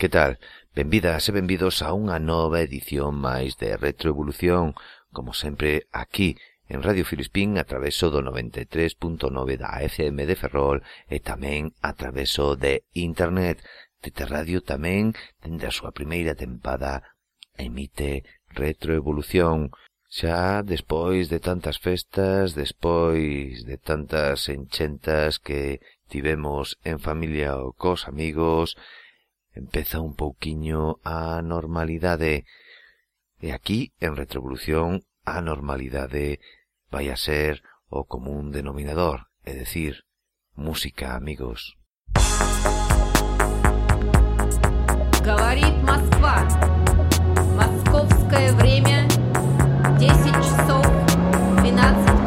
Que tal? Benvidas e benvidos a unha nova edición máis de Retroevolución, como sempre aquí en Radio Filispín a traveso do 93.9 da FM de Ferrol e tamén a traveso de Internet. Tete Radio tamén, dende a súa primeira tempada, emite Retroevolución. Xa despois de tantas festas, despois de tantas enchentas que tivemos en familia ou cos amigos, empeza un pouquiño a normalidade. E aquí, en Retrovolución, a normalidade vai a ser o común denominador, é dicir, música, amigos. Говорит Москва. Московское время 10 часов 12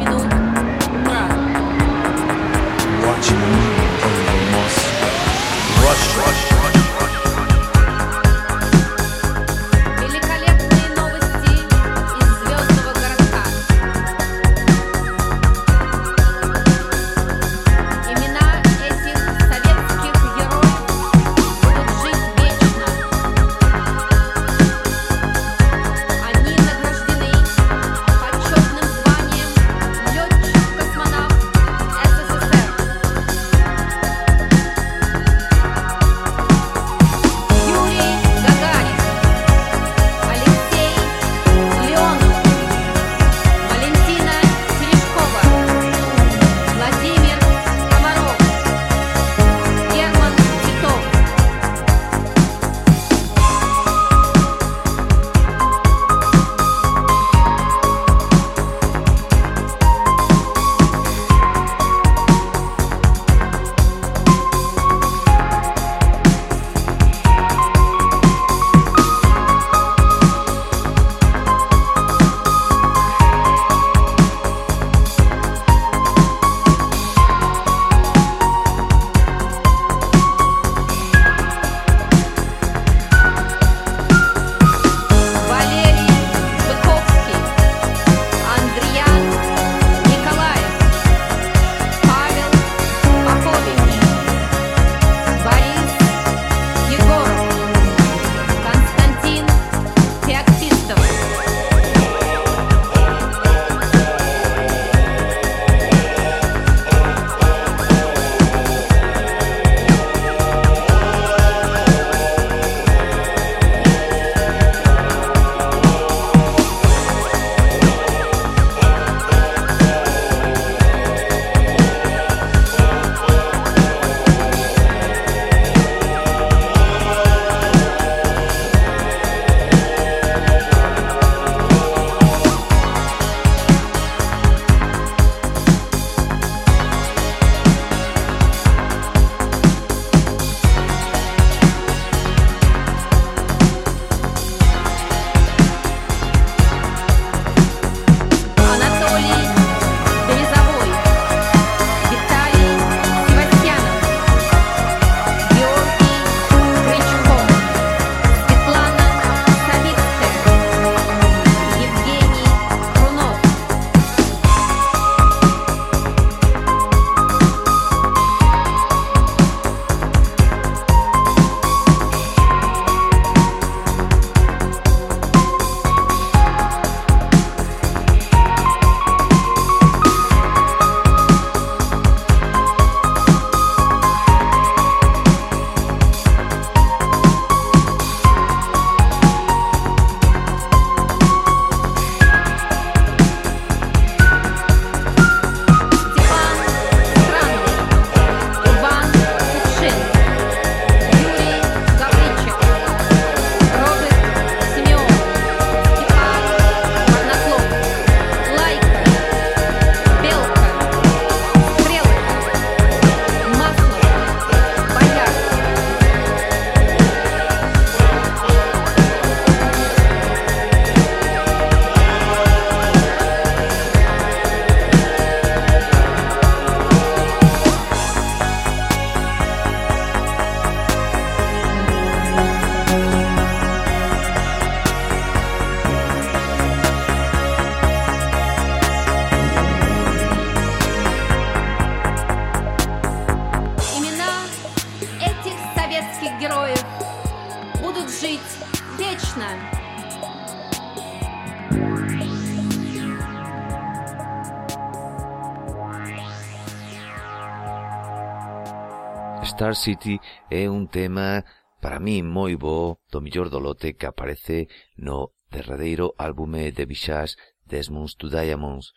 Star City é un tema para mí moi bo do millor do lote que aparece no derradeiro álbume de Bixás Desmonds to Diamonds.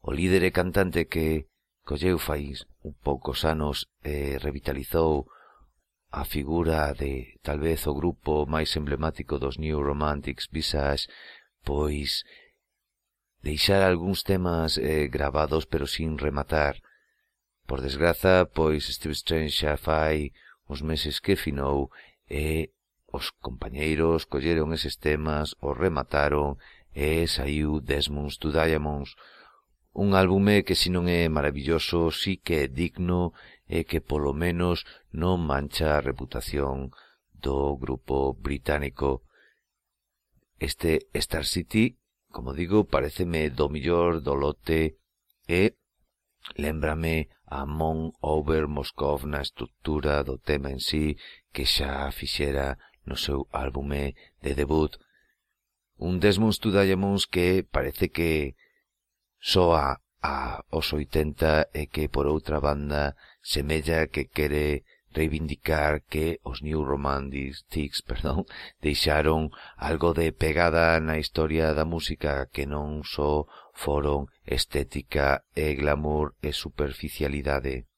O líder e cantante que colleu faís un poucos anos e revitalizou a figura de tal vez o grupo máis emblemático dos New Romantics Visage, pois deixar algúns temas eh, gravados pero sin rematar. Por desgraza, pois Steve Strange xa fai uns meses que finou e os compañeiros colleron eses temas, os remataron e saiu Desmonds to Diamonds, un álbume que si non é maravilloso, si que é digno e que polo menos non mancha a reputación do grupo británico. Este Star City, como digo, pareceme do millor do lote e lembrame Amón Over Moscov na estructura do tema en sí que xa fixera no seu álbume de debut. Un Desmond to Diamonds que parece que soa a os 80 e que por outra banda semella que quere reivindicar que os New Romantics perdón, deixaron algo de pegada na historia da música que non só foron estética e glamour e superficialidade.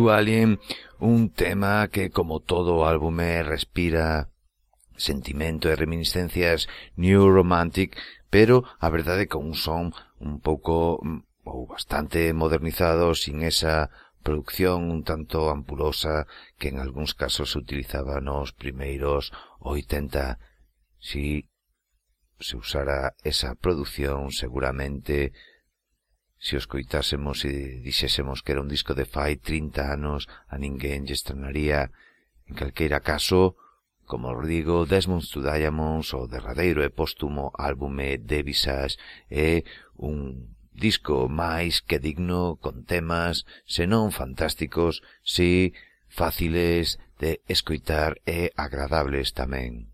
To Alien, un tema que como todo álbume respira sentimento e reminiscencias New Romantic, pero a verdade con un son un pouco mm, ou bastante modernizado sin esa producción un tanto ampulosa que en algúns casos se utilizaba nos primeiros 80. Si se usara esa producción seguramente Se os coitásemos e dixésemos que era un disco de fai 30 anos, a ninguén lle estrenaría. En calqueira caso, como os digo, Desmond to Diamonds, o derradeiro e póstumo álbume de Visage, é un disco máis que digno con temas, senón fantásticos, si fáciles de escoitar e agradables tamén.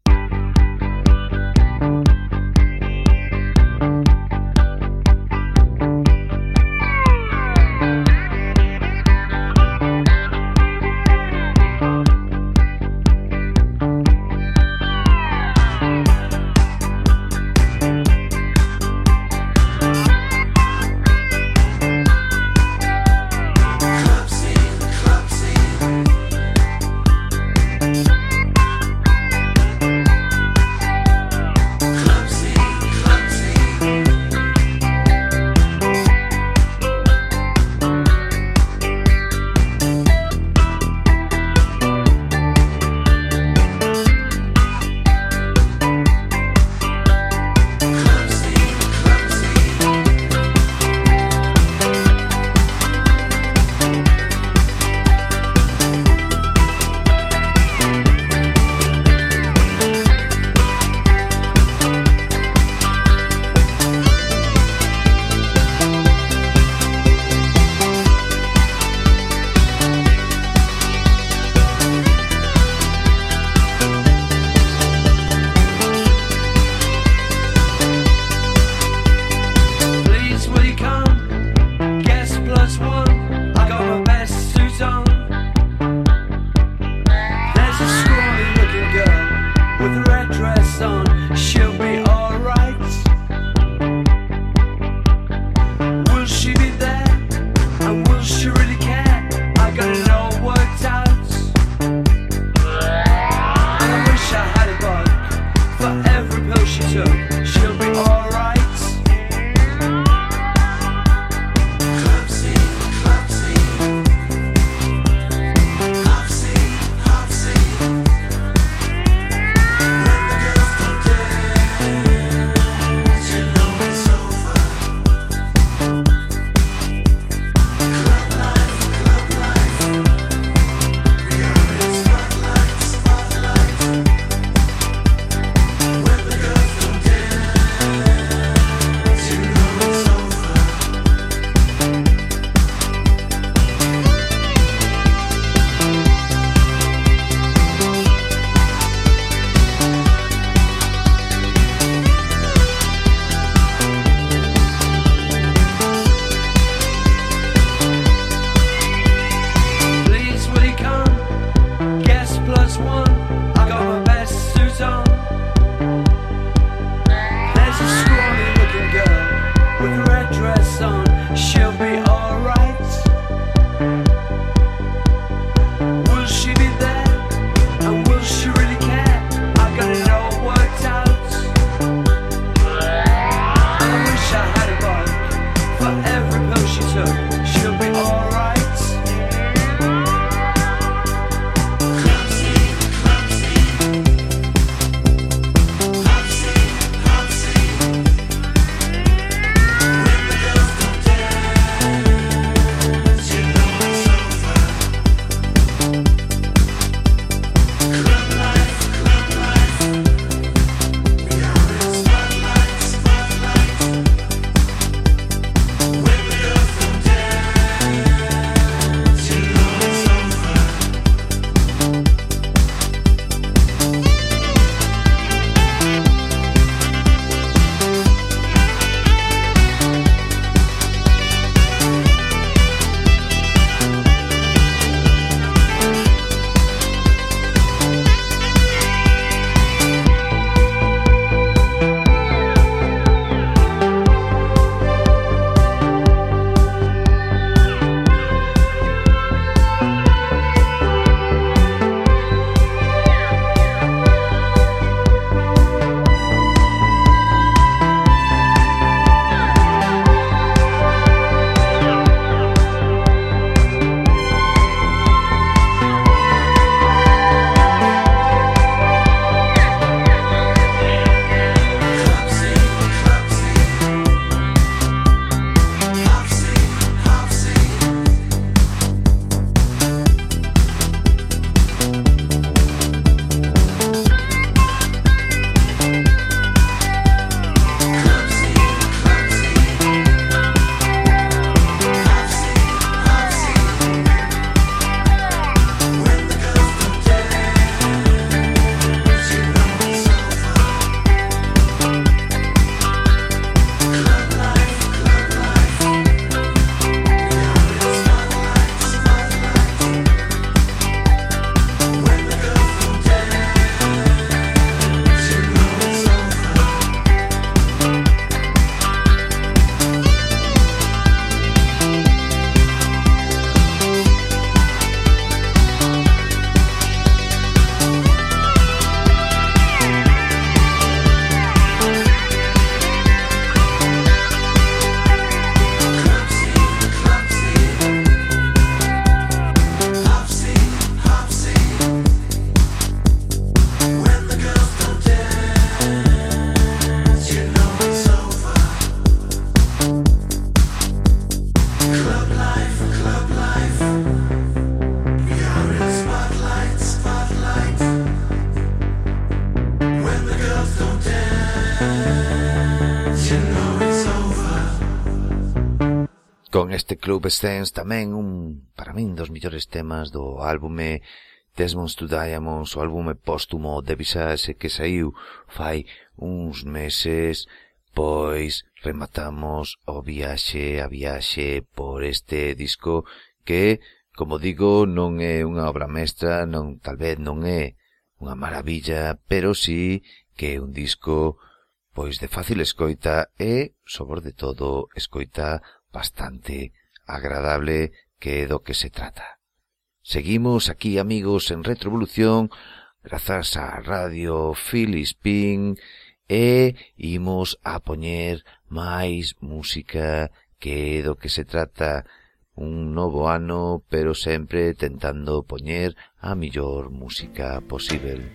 Love Stance tamén un, para min, dos millores temas do álbume Desmond to Diamonds, o álbume póstumo de Visage que saiu fai uns meses, pois rematamos o viaxe a viaxe por este disco que, como digo, non é unha obra mestra, non tal vez non é unha maravilla, pero sí que é un disco pois de fácil escoita e, sobre de todo, escoita bastante agradable que é do que se trata. Seguimos aquí, amigos, en Retrovolución, grazas a Radio Filispín, e imos a poñer máis música que é do que se trata un novo ano, pero sempre tentando poñer a mellor música posible.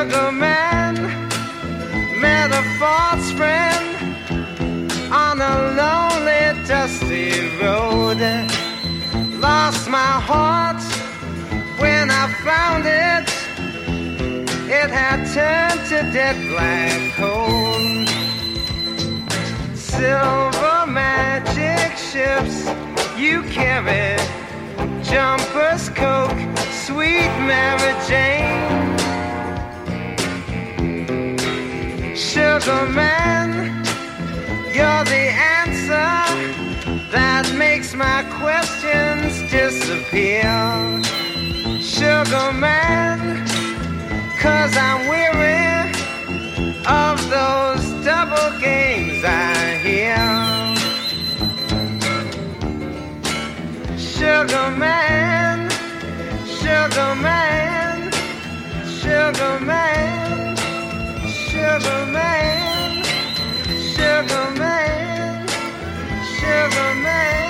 Sugar man met a false friend on a lonely, dusty road. Lost my heart when I found it. It had turned to dead black coal silver magic ships you carry jumpers coke sweet mary jane sugar man you're the answer that makes my questions disappear sugar man cause i'm weary of those double games I hear. Sugar man, sugar man, sugar man, sugar man, sugar man,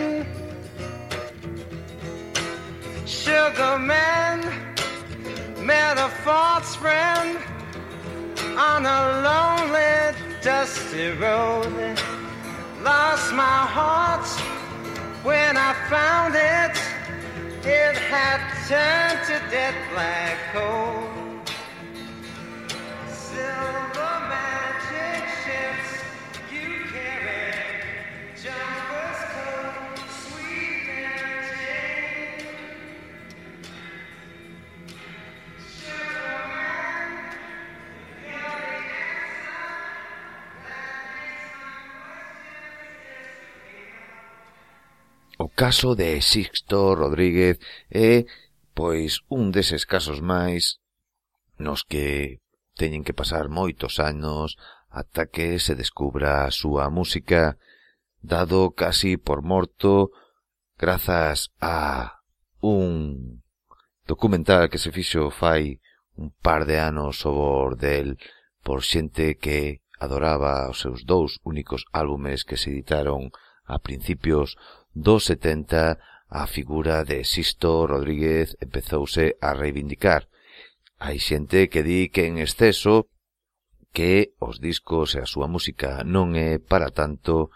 Sugar man met a false friend on a lonely, dusty road. Lost my heart when I found it. It had turned to dead black coal. caso de Sixto Rodríguez é, pois, un deses casos máis nos que teñen que pasar moitos anos ata que se descubra a súa música, dado casi por morto grazas a un documental que se fixo fai un par de anos sobre del por xente que adoraba os seus dous únicos álbumes que se editaron a principios dos 70 a figura de Sisto Rodríguez empezouse a reivindicar. Hai xente que di que en exceso que os discos e a súa música non é para tanto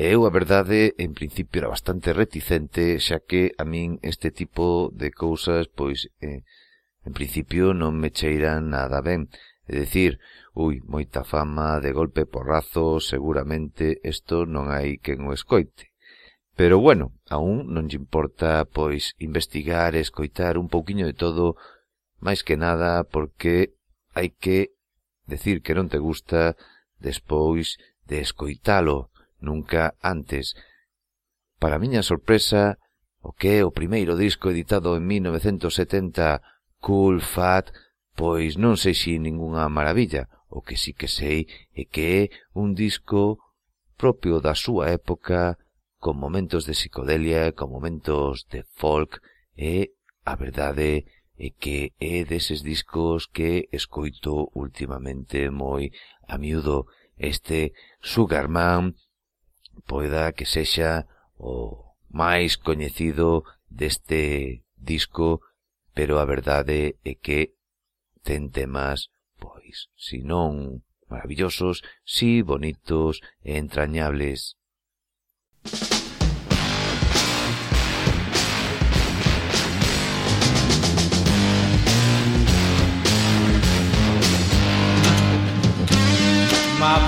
Eu, a verdade, en principio era bastante reticente, xa que a min este tipo de cousas, pois, eh, en principio non me cheiran nada ben. É dicir, ui, moita fama de golpe porrazo, seguramente isto non hai quen o escoite. Pero bueno, aún non lle importa pois investigar e escoitar un pouquiño de todo, máis que nada porque hai que decir que non te gusta despois de escoitalo, nunca antes. Para miña sorpresa, o que é o primeiro disco editado en 1970, Cool Fat, pois non sei si ningunha maravilla, o que sí que sei é que é un disco propio da súa época con momentos de psicodelia, con momentos de folk, e a verdade é que é deses discos que escoito últimamente moi a miúdo este Sugarman poida que sexa o máis coñecido deste disco, pero a verdade é que ten temas, pois, si non maravillosos, si bonitos e entrañables. My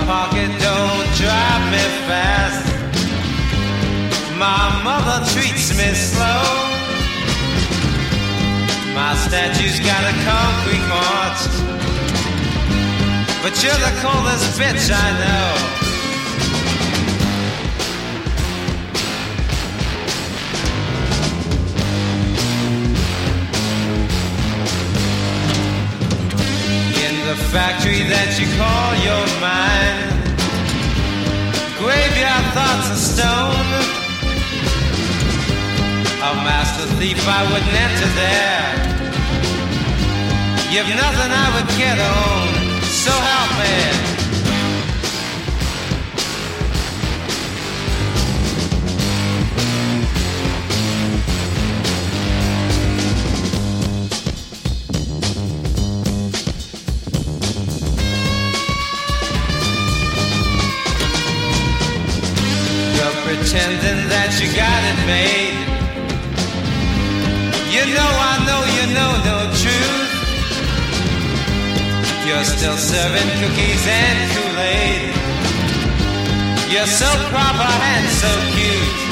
pocket don't drive me fast. My mother treats me slow. My statue's got a concrete heart. But you're the coolest bitch I know. The factory that you call your mind, graveyard thoughts of stone. A master thief, I wouldn't enter there. You've nothing I would get on, so help me. Pretending that you got it made. You know I know you know no truth. You're still serving cookies and Kool-Aid. You're so proper and so cute.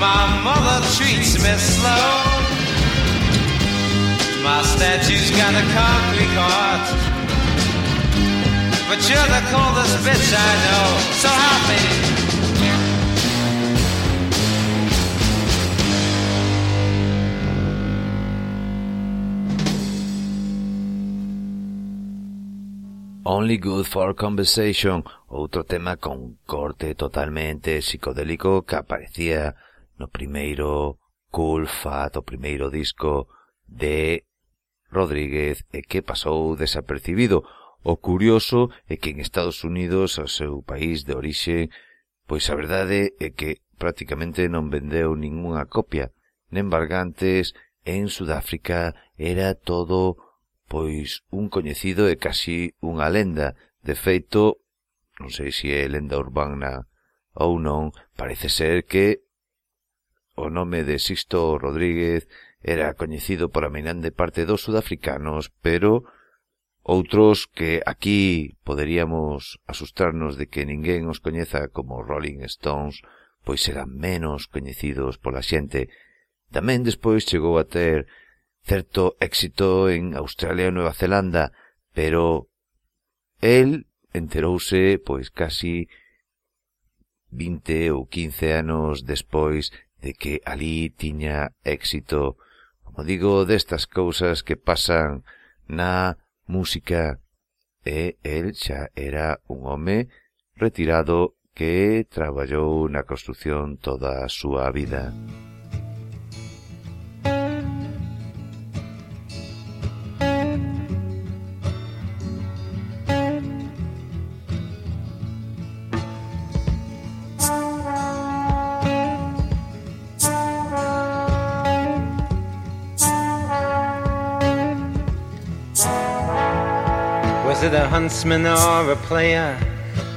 My mother treats me slow. My statue's got a. But you're the coolest bitch I know. So help me. Only Good for Conversation, outro tema con corte totalmente psicodélico que aparecía no primeiro Cool Fat, o primeiro disco de Rodríguez e que pasou desapercibido. O curioso é que en Estados Unidos, o seu país de orixe, pois a verdade é que prácticamente non vendeu ningunha copia. Nen Bargantes, en Sudáfrica, era todo pois un coñecido e casi unha lenda. De feito, non sei se é lenda urbana ou non, parece ser que o nome de Sisto Rodríguez era coñecido por a mainande parte dos sudafricanos, pero outros que aquí poderíamos asustarnos de que ninguén os coñeza como Rolling Stones, pois eran menos coñecidos pola xente. Tamén despois chegou a ter certo éxito en Australia e Nueva Zelanda, pero el enterouse pois casi 20 ou 15 anos despois de que alí tiña éxito, como digo, destas cousas que pasan na música. E el xa era un home retirado que traballou na construción toda a súa vida. Huntsman or a player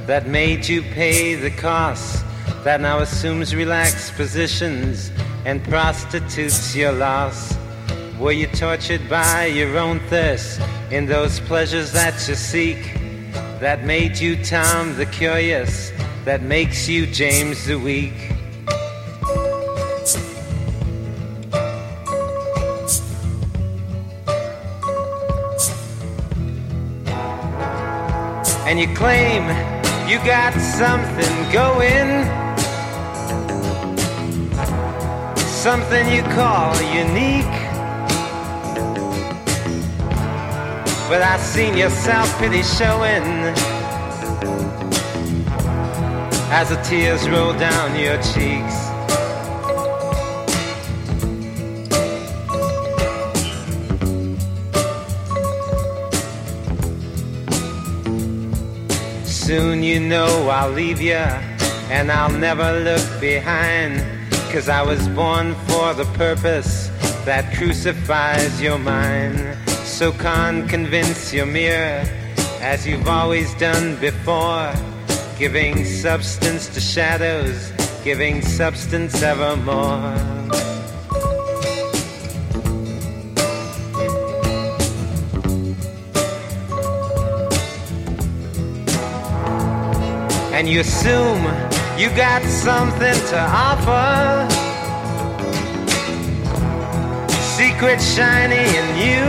that made you pay the cost? That now assumes relaxed positions and prostitutes your loss? Were you tortured by your own thirst in those pleasures that you seek? That made you Tom the Curious, that makes you James the Weak? And you claim you got something going. Something you call unique. But I've seen your self-pity showing as the tears roll down your cheeks. Soon you know I'll leave ya, and I'll never look behind. Cause I was born for the purpose that crucifies your mind. So can't convince your mirror, as you've always done before. Giving substance to shadows, giving substance evermore. And you assume you got something to offer. Secret shiny in you.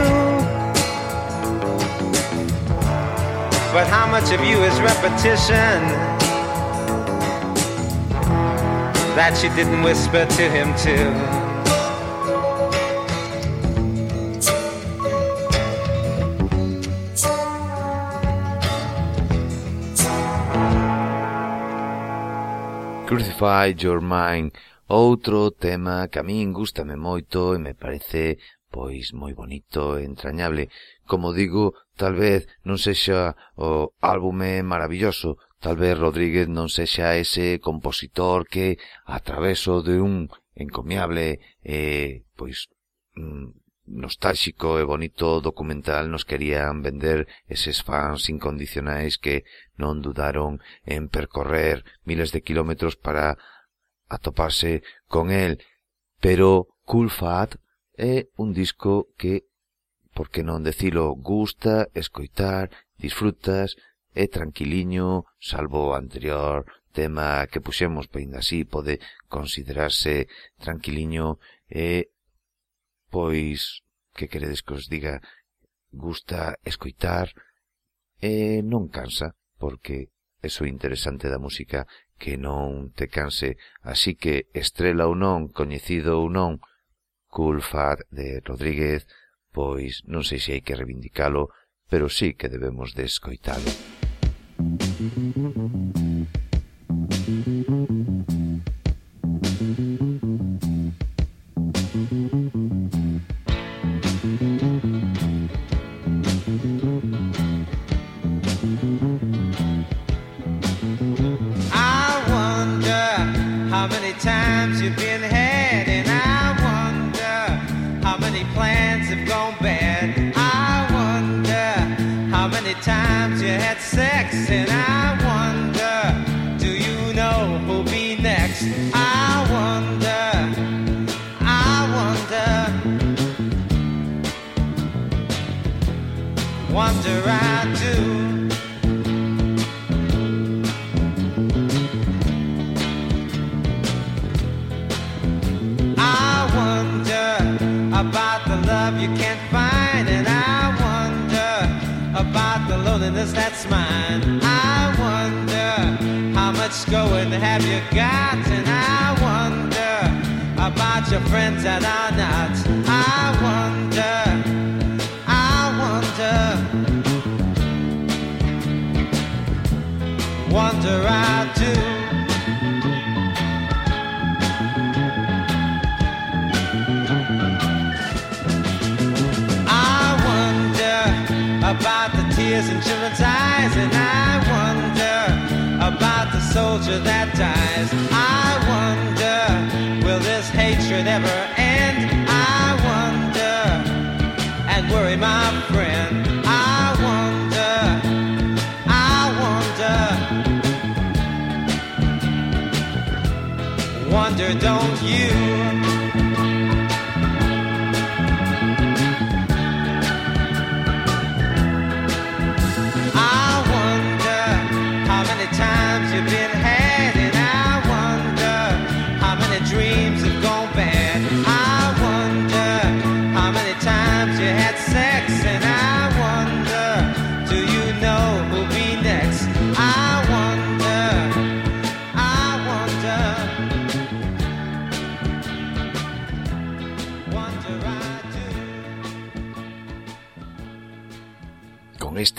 But how much of you is repetition that you didn't whisper to him too? Purified Your Mind, outro tema que a min gustame moito e me parece pois moi bonito e entrañable. Como digo, tal vez non sexa o álbume maravilloso, tal vez Rodríguez non sexa ese compositor que, a traveso de un encomiable, eh, pois, mm, nostálxico e bonito documental nos querían vender eses fans incondicionais que non dudaron en percorrer miles de kilómetros para atoparse con el. Pero Cool Fat é un disco que, por que non decilo, gusta escoitar, disfrutas, é tranquiliño, salvo o anterior tema que puxemos, pero así pode considerarse tranquiliño e Pois, que queredes que os diga, gusta escoitar e non cansa, porque eso interesante da música que non te canse, así que estrela ou non, coñecido ou non, Cool Fat de Rodríguez, pois non sei se hai que reivindicalo, pero sí que debemos de escoitalo. Have you got? And I wonder about your friends that are not. I wonder, I wonder, wonder I do. I wonder about the tears in children's eyes, and I soldier that dies.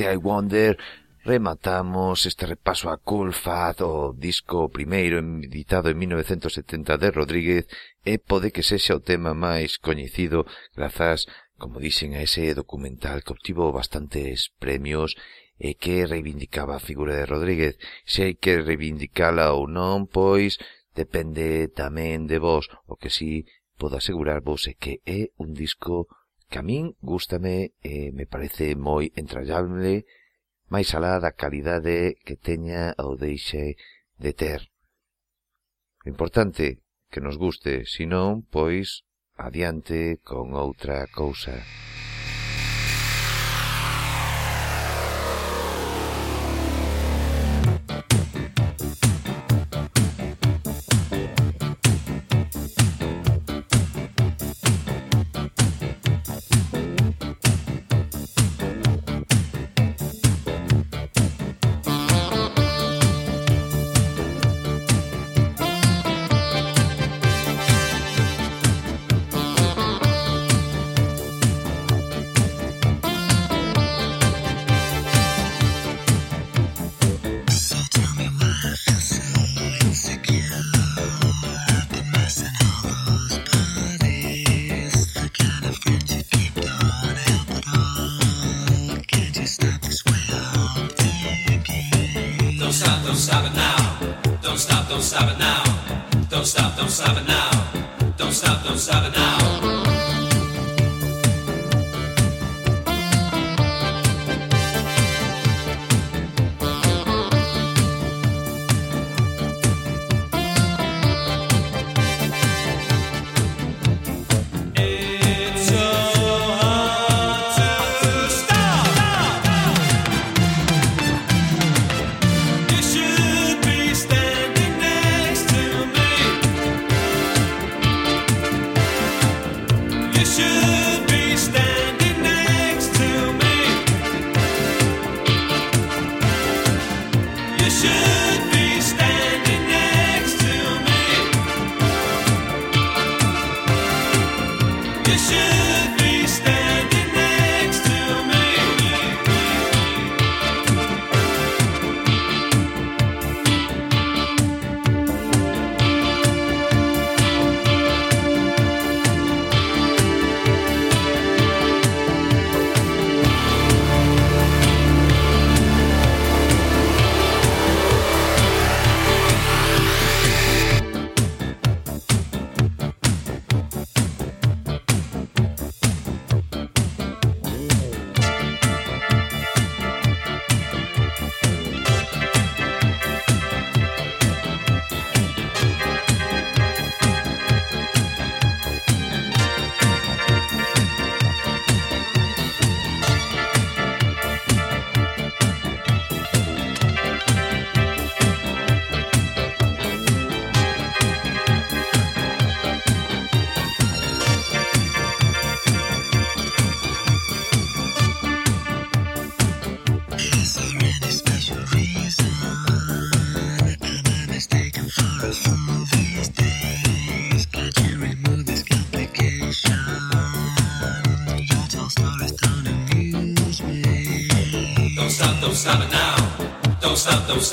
de I Wonder rematamos este repaso a Cool o disco primeiro editado en 1970 de Rodríguez e pode que sexa o tema máis coñecido grazas, como dixen, a ese documental que obtivo bastantes premios e que reivindicaba a figura de Rodríguez. Se hai que reivindicala ou non, pois depende tamén de vos, o que si sí, podo asegurarvos é que é un disco que a min gústame e me parece moi entrallable máis alá da calidade que teña ou deixe de ter. Importante que nos guste, senón, pois, adiante con outra cousa.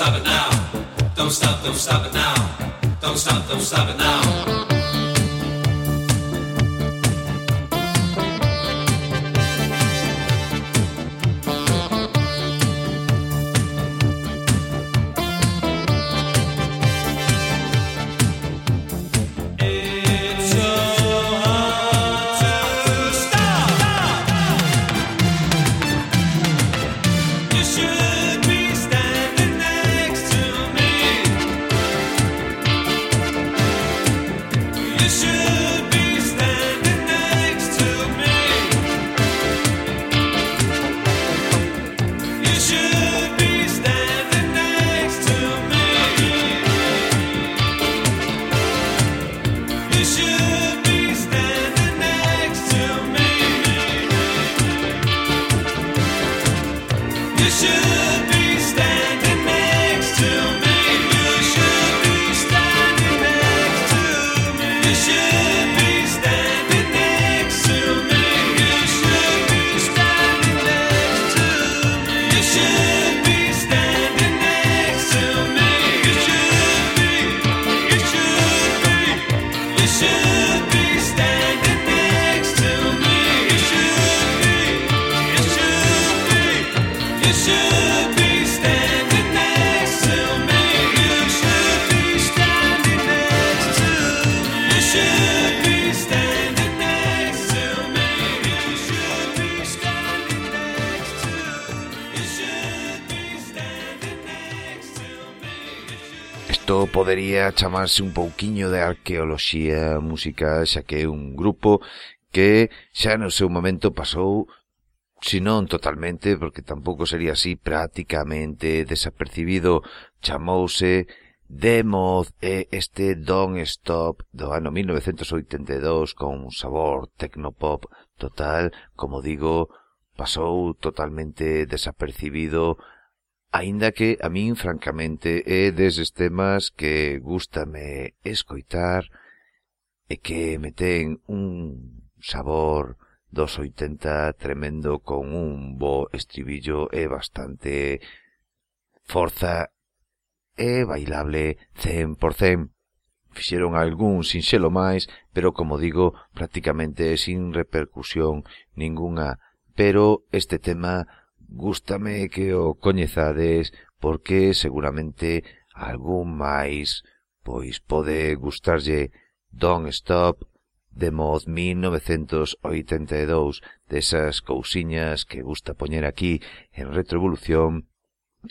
Stop, it now. Don't stop, don't stop it now. Don't stop, don't stop it now. podía chamarse un pouquiño de arqueoloxía musical, xa que é un grupo que xa no seu momento pasou sinón totalmente, porque tampouco sería así prácticamente desapercibido, chamouse Demoth e este Don't Stop do ano 1982 con un sabor tecnopop total, como digo, pasou totalmente desapercibido Ainda que a min, francamente, é deses temas que gustame escoitar e que me ten un sabor dos 80 tremendo con un bo estribillo e bastante forza e bailable 100%. Fixeron algún sinxelo máis, pero como digo, prácticamente sin repercusión ninguna. Pero este tema Gústame que o coñezades porque seguramente algún máis pois pode gustarlle Don't Stop de mod 1982 desas cousiñas que gusta poñer aquí en Retroevolución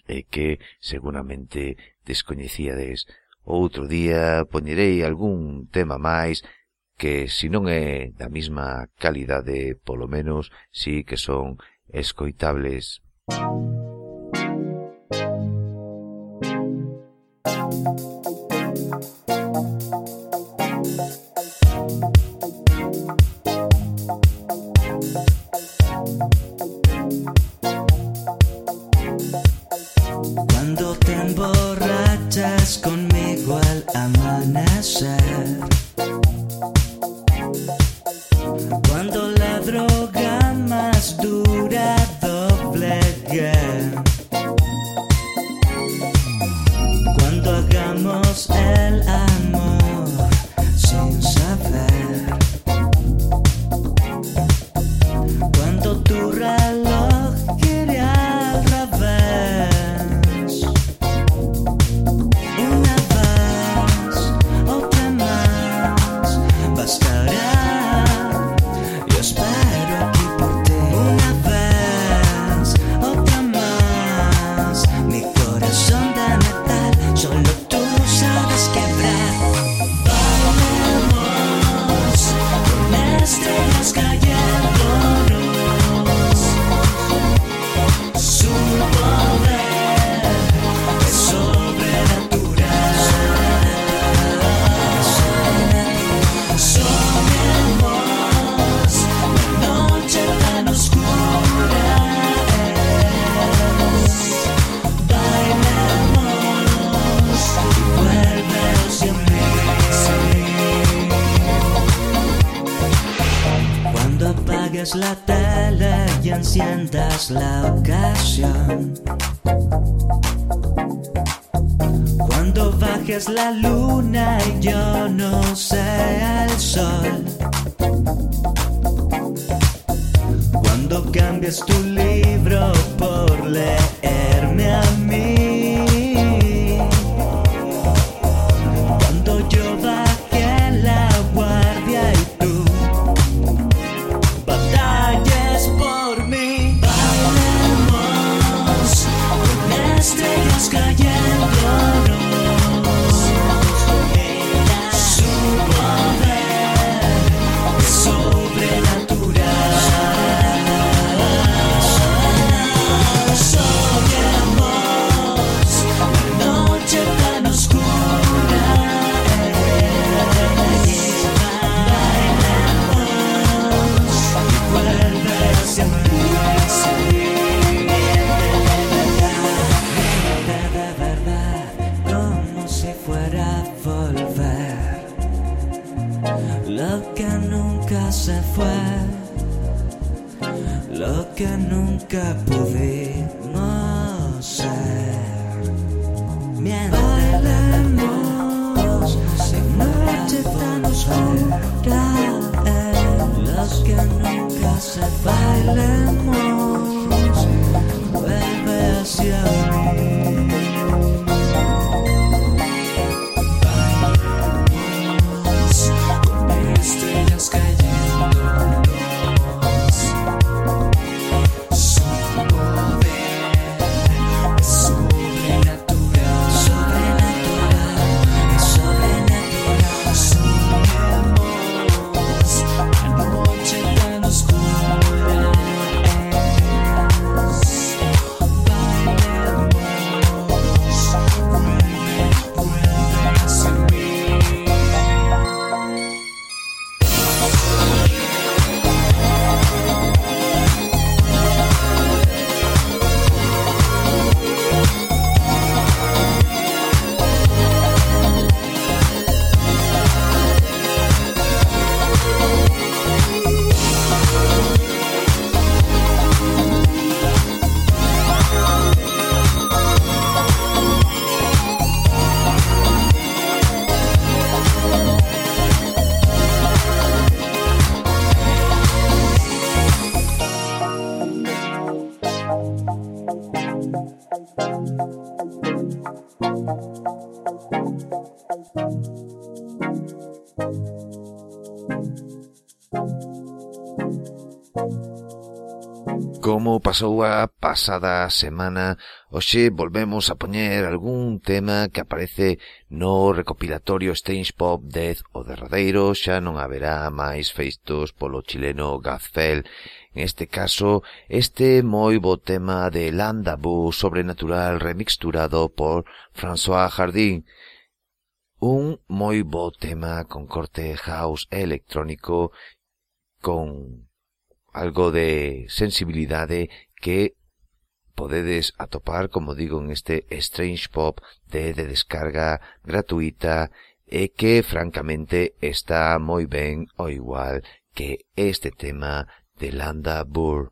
e que seguramente descoñecíades. Outro día poñerei algún tema máis que, se non é da mesma calidade, polo menos, sí que son escoitables. Cuando bajes la luna y yo no sea el sol. Cuando cambies tu libro por leerme a mí. up. pasou a pasada semana, hoxe volvemos a poñer algún tema que aparece no recopilatorio Strange Pop 10 o derradeiro, xa non haberá máis feitos polo chileno Gazfel. Neste caso, este moi bo tema de Landabú sobrenatural remixturado por François Jardín. Un moi bo tema con corte house electrónico con algo de sensibilidade que podedes atopar, como digo, en este Strange Pop de, de descarga gratuita e que francamente está moi ben o igual que este tema de Landa Burr.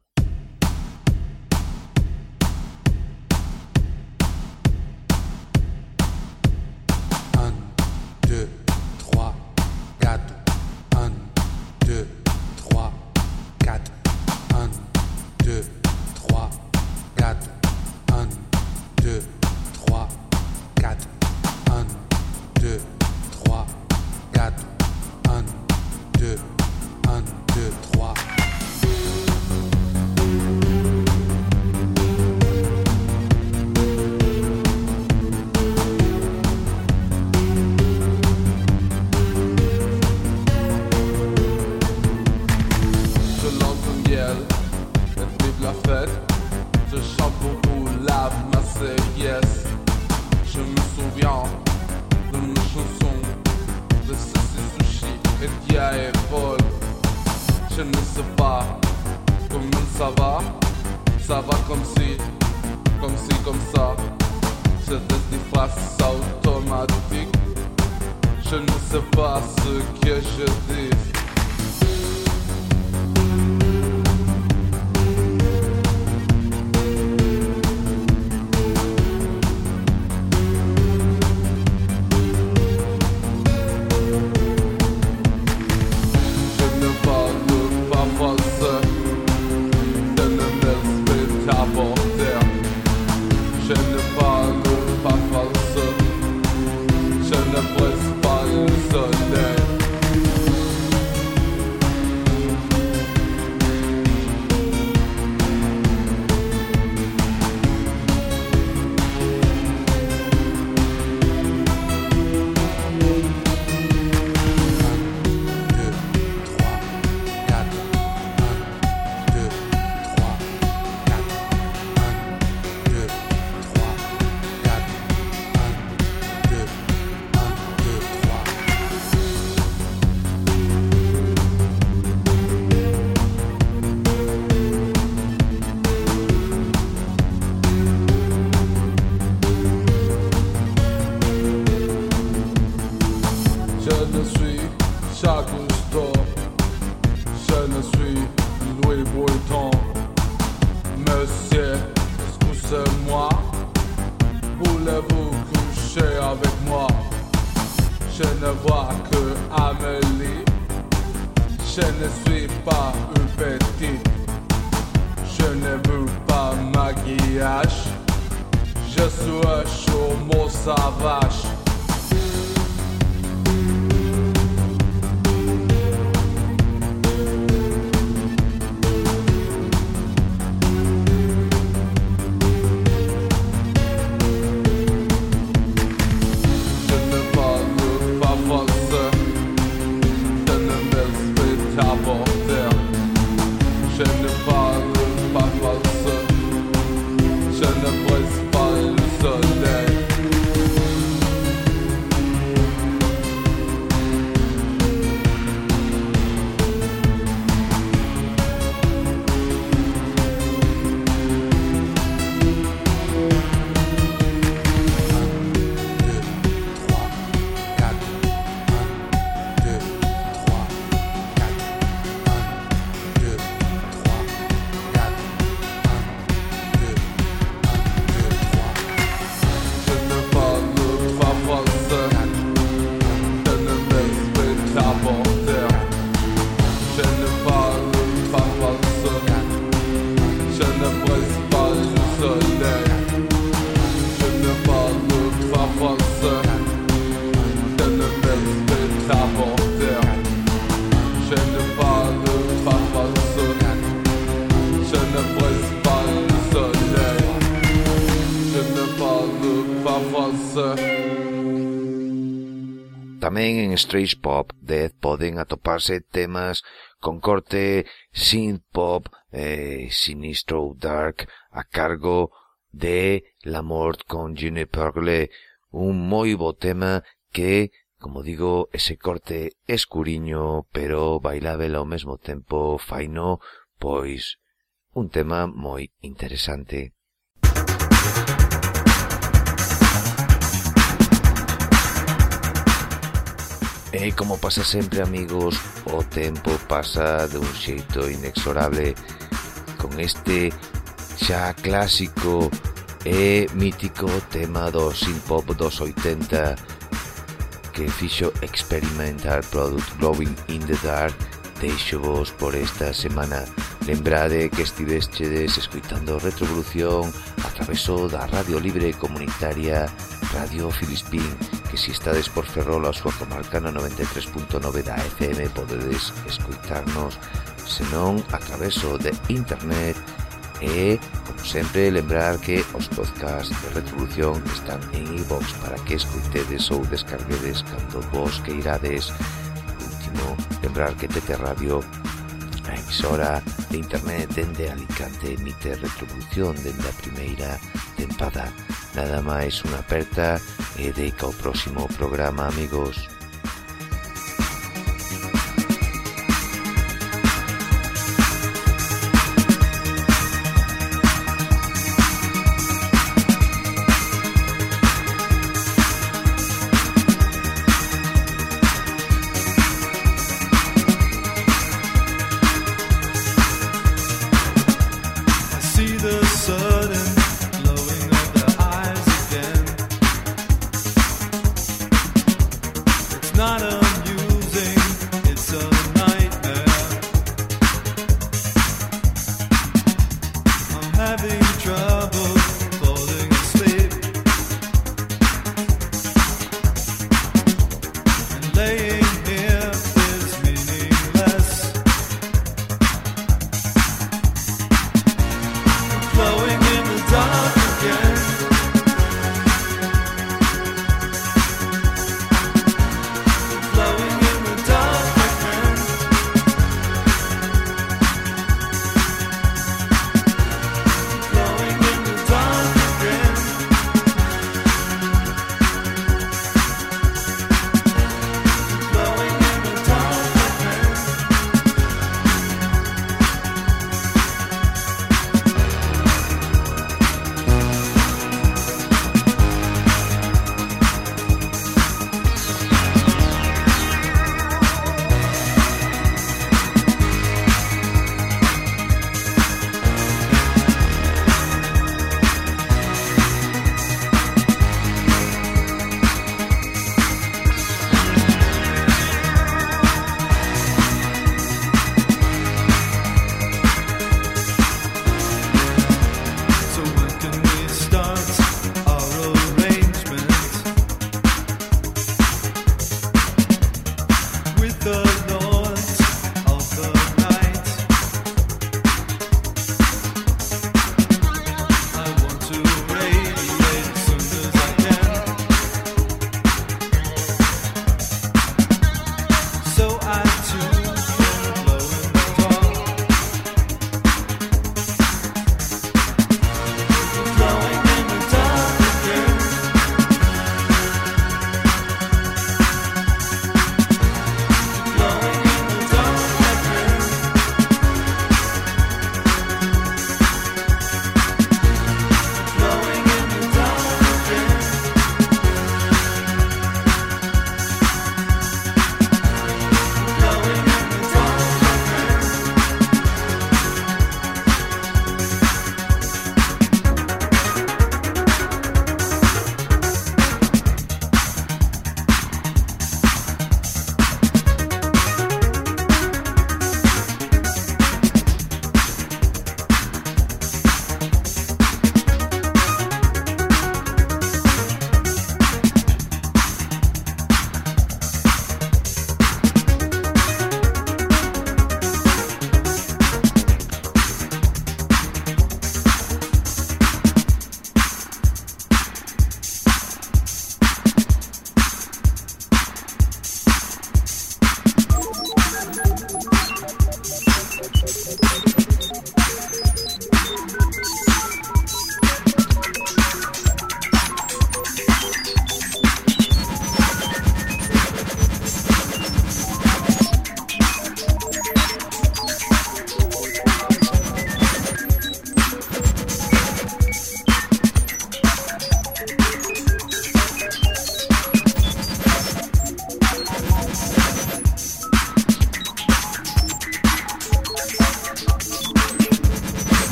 Tamén en Strange Pop de Ed poden atoparse temas con corte synth pop eh, sinistro dark a cargo de La Mort con June Perle, un moi bo tema que, como digo, ese corte escuriño pero bailável ao mesmo tempo faino, pois un tema moi interesante. E como pasa sempre, amigos, o tempo pasa de un xeito inexorable. Con este xa clásico e mítico tema do synth-pop dos 80 que fixo Experimental Product Glowing in the Dark Deixo vos por esta semana. Lembrade que estivestes escuitando Retrovolución A traveso da Radio Libre Comunitaria Radio Filispín Que si estades por Ferrol a súa comarca no 93.9 da FM Podedes escuitarnos Senón a traveso de internet. E, como sempre, lembrar que os podcasts de Retrovolución están en iVox para que escuitedes ou descarguedes cando vos queirades. irades mesmo lembrar que TT Radio a emisora de internet dende Alicante emite retrovolución dende a primeira tempada. Nada máis unha aperta eh, e deica o próximo programa, amigos.